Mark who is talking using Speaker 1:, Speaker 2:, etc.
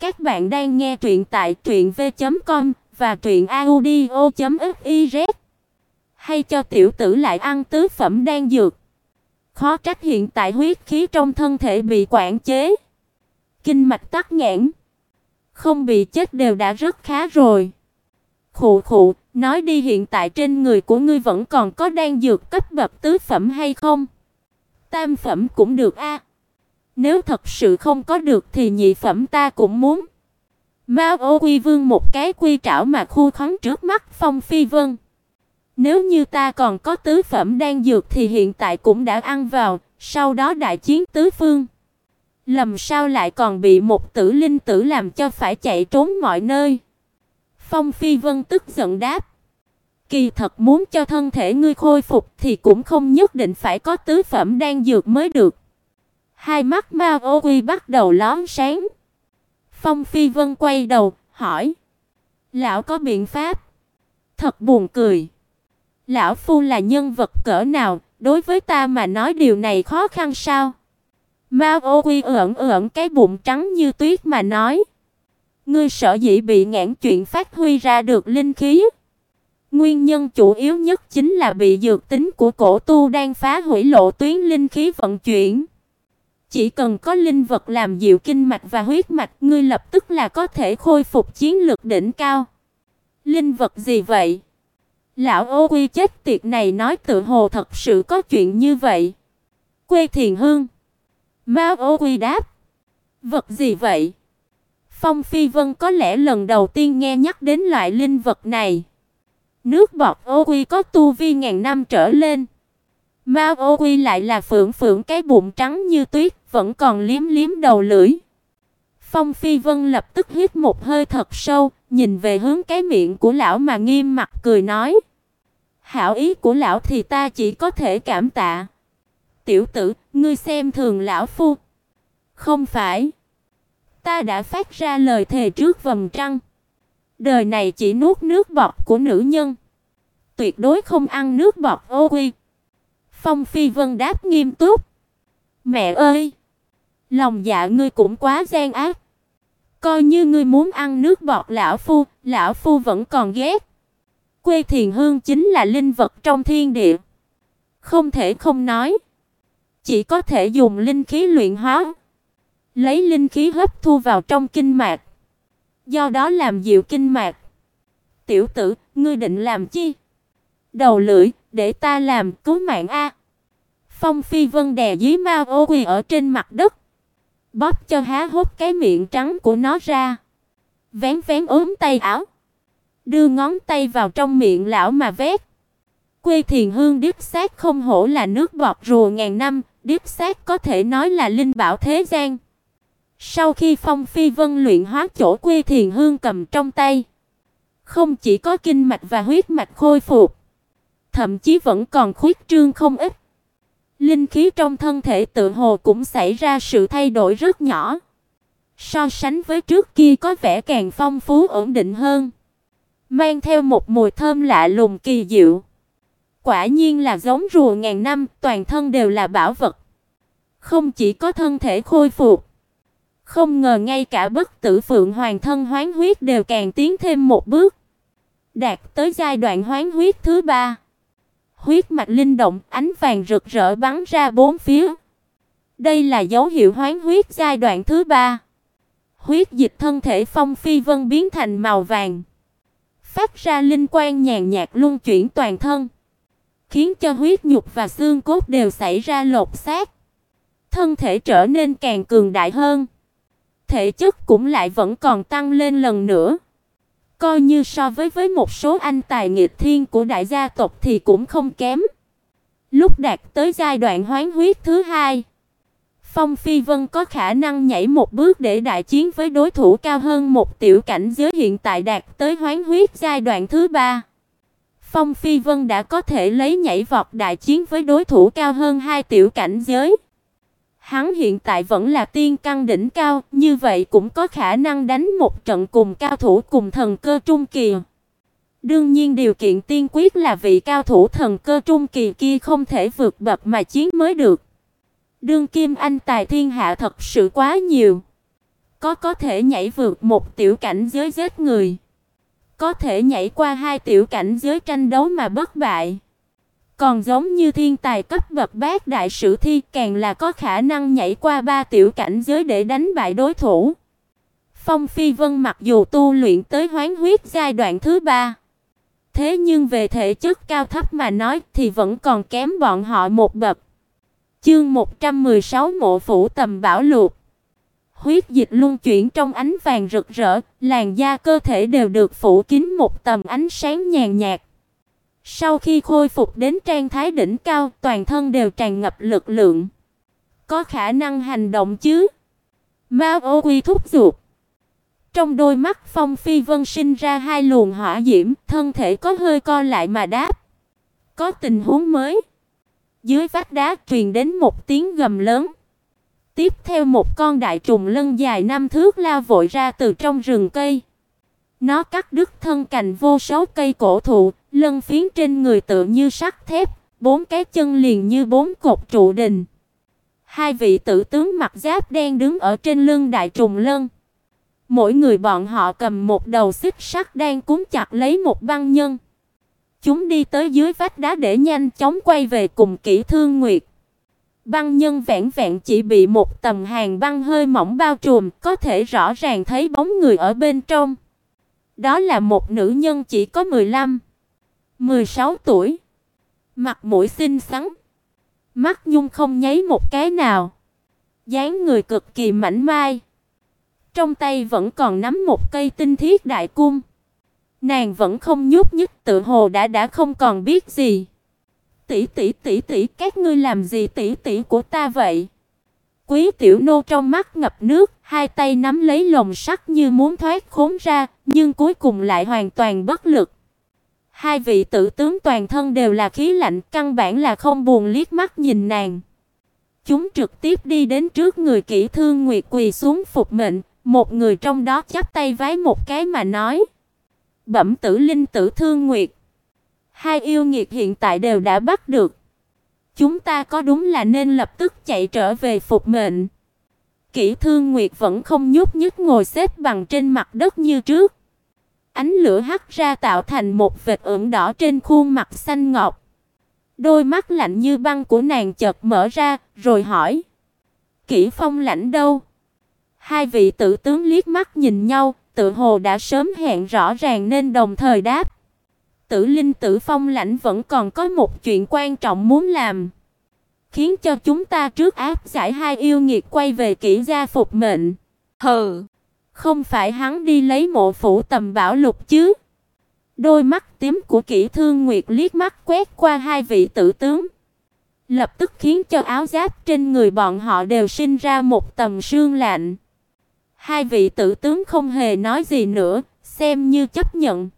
Speaker 1: Các bạn đang nghe truyện tại truyệnv.com và truyệnaudio.fiz. Hay cho tiểu tử lại ăn tứ phẩm đan dược. Khó trách hiện tại huyết khí trong thân thể bị quản chế, kinh mạch tắc nghẽn, không bị chết đều đã rất khá rồi. Khụ khụ, nói đi hiện tại trên người của ngươi vẫn còn có đan dược cấp bậc tứ phẩm hay không? Tam phẩm cũng được a. Nếu thật sự không có được thì nhị phẩm ta cũng muốn. Mao Ô Quy Vương một cái quy trảo mà khu khống trước mắt Phong Phi Vân. Nếu như ta còn có tứ phẩm đang dược thì hiện tại cũng đã ăn vào, sau đó đại chiến tứ phương. Lầm sao lại còn bị một tử linh tử làm cho phải chạy trốn mọi nơi. Phong Phi Vân tức giận đáp. Kỳ thật muốn cho thân thể ngươi khôi phục thì cũng không nhất định phải có tứ phẩm đang dược mới được. Hai mắt Ma Ô Quy bắt đầu lóe sáng. Phong Phi Vân quay đầu, hỏi: "Lão có biện pháp?" Thật buồn cười. Lão phu là nhân vật cỡ nào, đối với ta mà nói điều này khó khăn sao? Ma Ô Quy ưỡn ưỡn cái bụng trắng như tuyết mà nói: "Ngươi sợ dĩ bị ngãn chuyện phát huy ra được linh khí, nguyên nhân chủ yếu nhất chính là bị dược tính của cổ tu đang phá hủy lộ tuyến linh khí vận chuyển." Chỉ cần có linh vật làm dịu kinh mạch và huyết mạch, ngươi lập tức là có thể khôi phục chiến lực đỉnh cao. Linh vật gì vậy? Lão Ô Quy chết tiệt này nói tự hồ thật sự có chuyện như vậy. Quê Thiền Hương. Mao Ô Quy đáp. Vật gì vậy? Phong Phi Vân có lẽ lần đầu tiên nghe nhắc đến loại linh vật này. Nước bọt Ô Quy có tu vi ngàn năm trở lên. Mao Ô Quy lại là phượng phượng cái bụng trắng như tuyết, vẫn còn liếm liếm đầu lưỡi. Phong Phi Vân lập tức hít một hơi thật sâu, nhìn về hướng cái miệng của lão mà nghiêm mặt cười nói: "Hảo ý của lão thì ta chỉ có thể cảm tạ. Tiểu tử, ngươi xem thường lão phu." "Không phải, ta đã phát ra lời thề trước vầng trăng, đời này chỉ nuốt nước bọt của nữ nhân, tuyệt đối không ăn nước bọt ô quy." Phong Phi Vân đáp nghiêm túc. "Mẹ ơi, lòng dạ ngươi cũng quá gian ác. Coi như ngươi muốn ăn nước bọt lão phu, lão phu vẫn còn ghét." Quê Thiền Hương chính là linh vật trong thiên địa, không thể không nói, chỉ có thể dùng linh khí luyện hóa, lấy linh khí hấp thu vào trong kinh mạch, do đó làm dịu kinh mạch. "Tiểu tử, ngươi định làm chi?" Đầu lưỡi, để ta làm, cứu mạng a." Phong Phi Vân đè dí ma Ô Quỳ ở trên mặt đất, bóp cho há hốc cái miệng trắng của nó ra, vén vén ốm tay áo, đưa ngón tay vào trong miệng lão mà vét. Quê Thiền Hương điếp xác không hổ là nước bọt rùa ngàn năm, điếp xác có thể nói là linh bảo thế gian. Sau khi Phong Phi Vân luyện hóa chỗ Quê Thiền Hương cầm trong tay, không chỉ có kinh mạch và huyết mạch khôi phục, thậm chí vẫn còn khuyết trương không ít. Linh khí trong thân thể tự hồ cũng xảy ra sự thay đổi rất nhỏ. So sánh với trước kia có vẻ càng phong phú ổn định hơn, mang theo một mùi thơm lạ lùng kỳ diệu. Quả nhiên là giống rùa ngàn năm, toàn thân đều là bảo vật. Không chỉ có thân thể khôi phục, không ngờ ngay cả bất tử phượng hoàng thân hoán huyết đều càng tiến thêm một bước, đạt tới giai đoạn hoán huyết thứ ba huyết mạch linh động, ánh vàng rực rỡ bắn ra bốn phía. Đây là dấu hiệu hoán huyết giai đoạn thứ ba. Huyết dịch thân thể Phong Phi Vân biến thành màu vàng, phát ra linh quang nhàn nhạt luân chuyển toàn thân, khiến cho huyết nhục và xương cốt đều xảy ra lột xác. Thân thể trở nên càng cường đại hơn, thể chất cũng lại vẫn còn tăng lên lần nữa. Coi như so với với một số anh tài nghịch thiên của đại gia tộc thì cũng không kém. Lúc đạt tới giai đoạn hoán huyết thứ hai, Phong Phi Vân có khả năng nhảy một bước để đại chiến với đối thủ cao hơn một tiểu cảnh giới hiện tại đạt tới hoán huyết giai đoạn thứ ba. Phong Phi Vân đã có thể lấy nhảy vọt đại chiến với đối thủ cao hơn hai tiểu cảnh giới. Hắn hiện tại vẫn là tiên căn đỉnh cao, như vậy cũng có khả năng đánh một trận cùng cao thủ cùng thần cơ trung kỳ. Đương nhiên điều kiện tiên quyết là vị cao thủ thần cơ trung kỳ kia không thể vượt bậc mà chiến mới được. Đương kim anh tài thiên hạ thật sự quá nhiều. Có có thể nhảy vượt một tiểu cảnh giới giết người, có thể nhảy qua hai tiểu cảnh giới tranh đấu mà bất bại. Còn giống như thiên tài cấp bậc bát đại sử thi càng là có khả năng nhảy qua ba tiểu cảnh giới để đánh bại đối thủ. Phong Phi Vân mặc dù tu luyện tới hoán huyết giai đoạn thứ ba, thế nhưng về thể chất cao thấp mà nói thì vẫn còn kém bọn họ một bậc. Chương 116 Mộ phủ tầm bảo luộc. Huyết dịch luân chuyển trong ánh vàng rực rỡ, làn da cơ thể đều được phủ kín một tầm ánh sáng nhàn nhạt. Sau khi khôi phục đến trạng thái đỉnh cao, toàn thân đều tràn ngập lực lượng. Có khả năng hành động chứ? Mao Ô Quy thúc giục. Trong đôi mắt Phong Phi Vân sinh ra hai luồng hỏa diễm, thân thể có hơi co lại mà đáp. Có tình huống mới. Dưới vách đá truyền đến một tiếng gầm lớn. Tiếp theo một con đại trùng lân dài năm thước lao vội ra từ trong rừng cây. Nó cắt đứt thân cành vô số cây cổ thụ, lân phiến trên người tựa như sắt thép, bốn cái chân liền như bốn cột trụ đình. Hai vị tử tướng mặc giáp đen đứng ở trên lưng đại trùng lân. Mỗi người bọn họ cầm một đầu xích sắt đang cuốn chặt lấy một băng nhân. Chúng đi tới dưới vách đá để nhanh chóng quay về cùng Kỷ Thương Nguyệt. Băng nhân vẹn vẹn chỉ bị một tầng hàng băng hơi mỏng bao trùm, có thể rõ ràng thấy bóng người ở bên trong. Đó là một nữ nhân chỉ có 15, 16 tuổi. Mặt mũi xinh xắn, mắt nhung không nháy một cái nào. dáng người cực kỳ mảnh mai. Trong tay vẫn còn nắm một cây tinh thiết đại cung. Nàng vẫn không nhúc nhích, tự hồ đã đã không còn biết gì. "Tỷ tỷ tỷ tỷ, các ngươi làm gì tỷ tỷ của ta vậy?" Quý tiểu nô trong mắt ngập nước, hai tay nắm lấy lồng sắt như muốn thoát khốn ra, nhưng cuối cùng lại hoàn toàn bất lực. Hai vị tử tướng toàn thân đều là khí lạnh, căn bản là không buồn liếc mắt nhìn nàng. Chúng trực tiếp đi đến trước người Kỷ Thương Nguyệt quỳ xuống phục mệnh, một người trong đó chắp tay vái một cái mà nói: "Bẩm tử linh tử Thương Nguyệt, hai yêu nghiệt hiện tại đều đã bắt được. Chúng ta có đúng là nên lập tức chạy trở về phục mệnh?" Kỷ Thương Nguyệt vẫn không nhúc nhích ngồi xếp bằng trên mặt đất như trước. Ánh lửa hắt ra tạo thành một vệt ửng đỏ trên khuôn mặt xanh ngọc. Đôi mắt lạnh như băng của nàng chợt mở ra, rồi hỏi: "Kỷ Phong lãnh đâu?" Hai vị tử tướng liếc mắt nhìn nhau, tự hồ đã sớm hẹn rõ ràng nên đồng thời đáp. Tử Linh Tử Phong lãnh vẫn còn có một chuyện quan trọng muốn làm, khiến cho chúng ta trước áp giải hai yêu nghiệt quay về kỹ gia phục mệnh. Hừ, không phải hắn đi lấy mộ phủ tầm bảo lục chứ? Đôi mắt tím của Kỷ Thương Nguyệt liếc mắt quét qua hai vị tử tướng, lập tức khiến cho áo giáp trên người bọn họ đều sinh ra một tầng sương lạnh. Hai vị tử tướng không hề nói gì nữa, xem như chấp nhận.